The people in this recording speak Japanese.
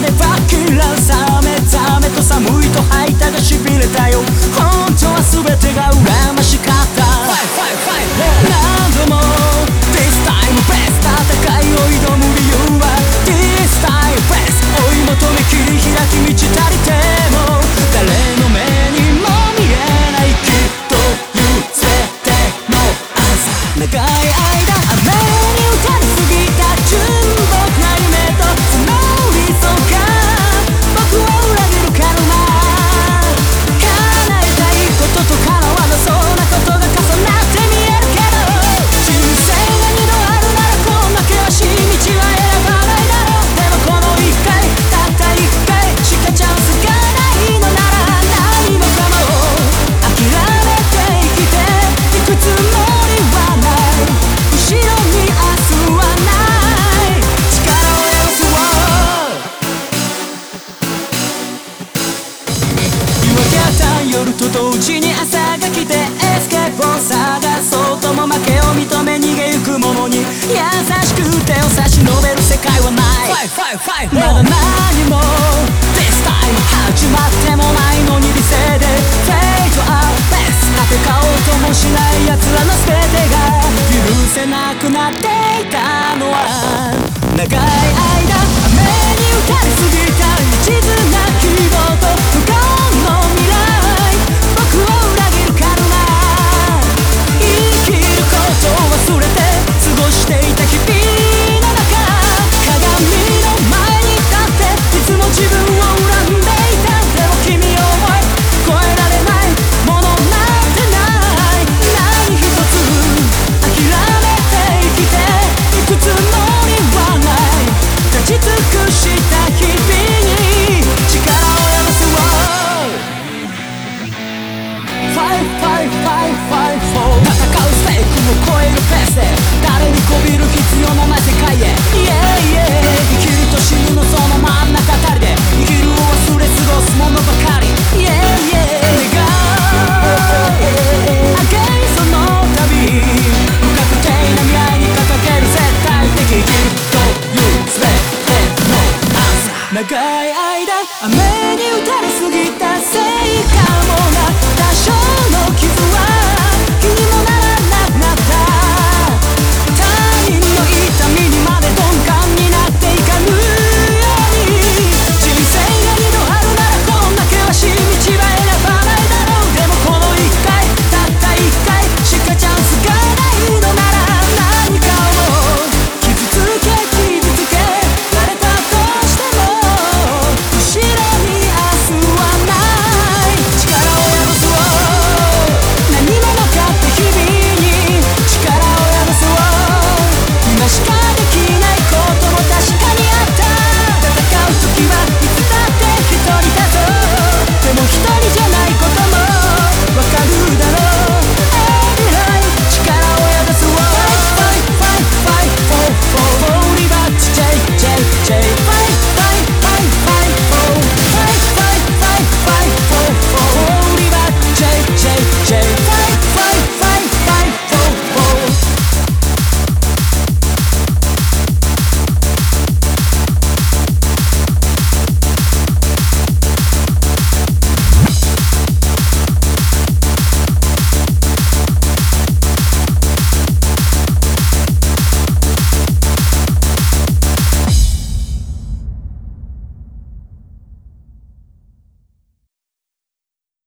でバッキラ冷め冷めと寒いと吐いたがしびれたよ。本当は全てが夜と同時に朝が来てエスケープを探そうとも負けを認め逃げゆく者に優しく手を差し伸べる世界はない。まだ何も This time 始まってもないのに理性で Fade out 戦おうともしない奴らの全てが許せなくなっていたのは長い間を超えるペースで誰にこびる必要のない世界へ。Yeah, yeah 生きると死ぬのその真ん中あたりで。生きるを忘れ過ごすものばかり。Yeah, yeah 願う。Again その旅。不確定な未来に掲げる絶対的きっという全ての。朝。長い間雨に打たれすぎたせいかもな。多少の傷は。